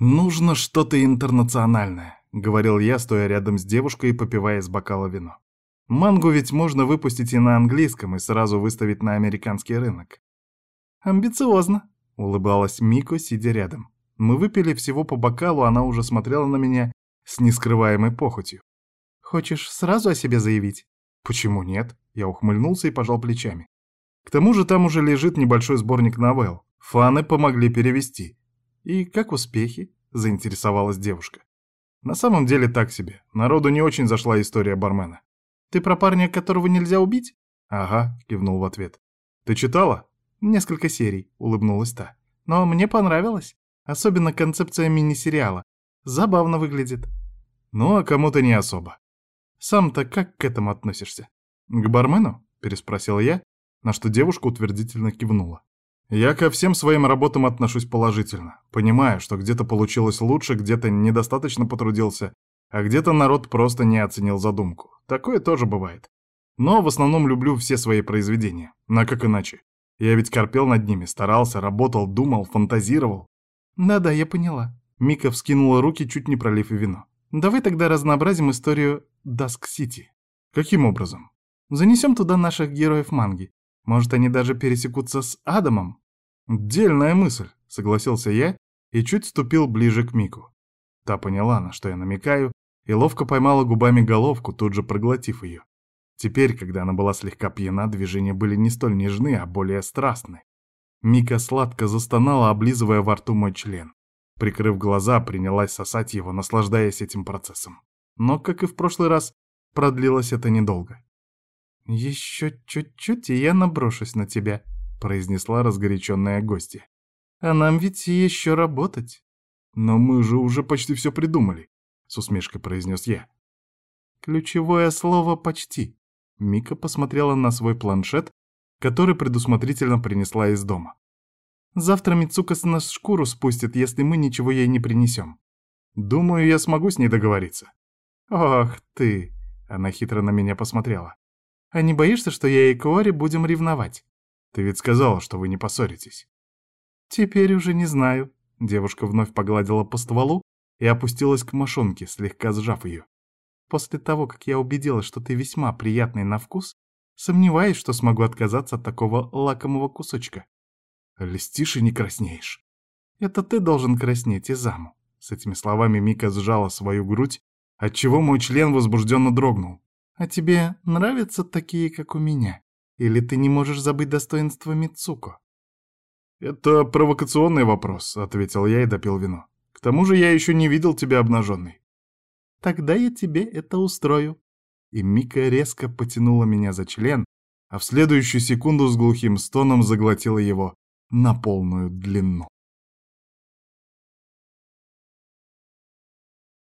«Нужно что-то интернациональное», — говорил я, стоя рядом с девушкой и попивая из бокала вино. «Мангу ведь можно выпустить и на английском, и сразу выставить на американский рынок». «Амбициозно», — улыбалась Мико, сидя рядом. Мы выпили всего по бокалу, она уже смотрела на меня с нескрываемой похотью. «Хочешь сразу о себе заявить?» «Почему нет?» Я ухмыльнулся и пожал плечами. К тому же там уже лежит небольшой сборник новелл. Фаны помогли перевести. «И как успехи?» — заинтересовалась девушка. «На самом деле так себе. Народу не очень зашла история бармена». «Ты про парня, которого нельзя убить?» «Ага», — кивнул в ответ. «Ты читала?» «Несколько серий», — улыбнулась та. «Но мне понравилось. Особенно концепция мини-сериала. Забавно выглядит». «Ну, а кому-то не особо». «Сам-то как к этому относишься?» «К бармену?» — переспросил я, на что девушка утвердительно кивнула. Я ко всем своим работам отношусь положительно. Понимаю, что где-то получилось лучше, где-то недостаточно потрудился, а где-то народ просто не оценил задумку. Такое тоже бывает. Но в основном люблю все свои произведения. На как иначе? Я ведь корпел над ними, старался, работал, думал, фантазировал. Да-да, я поняла. Мика вскинула руки, чуть не пролив вино. Давай тогда разнообразим историю Даск-Сити. Каким образом? Занесем туда наших героев манги. Может, они даже пересекутся с Адамом? «Дельная мысль», — согласился я и чуть ступил ближе к Мику. Та поняла, на что я намекаю, и ловко поймала губами головку, тут же проглотив ее. Теперь, когда она была слегка пьяна, движения были не столь нежны, а более страстны. Мика сладко застонала, облизывая во рту мой член. Прикрыв глаза, принялась сосать его, наслаждаясь этим процессом. Но, как и в прошлый раз, продлилось это недолго. «Еще чуть-чуть, и я наброшусь на тебя», произнесла разгоряченная гостья. «А нам ведь еще работать». «Но мы же уже почти все придумали», — с усмешкой произнес я. «Ключевое слово «почти». Мика посмотрела на свой планшет, который предусмотрительно принесла из дома. «Завтра Мицука с нас шкуру спустит, если мы ничего ей не принесем. Думаю, я смогу с ней договориться». «Ох ты!» — она хитро на меня посмотрела. «А не боишься, что я и Кори будем ревновать?» Ты ведь сказала, что вы не поссоритесь. Теперь уже не знаю. Девушка вновь погладила по стволу и опустилась к мошонке, слегка сжав ее. После того, как я убедилась, что ты весьма приятный на вкус, сомневаюсь, что смогу отказаться от такого лакомого кусочка. Листишь и не краснеешь. Это ты должен краснеть, Изаму. С этими словами Мика сжала свою грудь, отчего мой член возбужденно дрогнул. А тебе нравятся такие, как у меня? Или ты не можешь забыть достоинство Мицуко?» «Это провокационный вопрос», — ответил я и допил вино. «К тому же я еще не видел тебя обнаженной». «Тогда я тебе это устрою». И Мика резко потянула меня за член, а в следующую секунду с глухим стоном заглотила его на полную длину.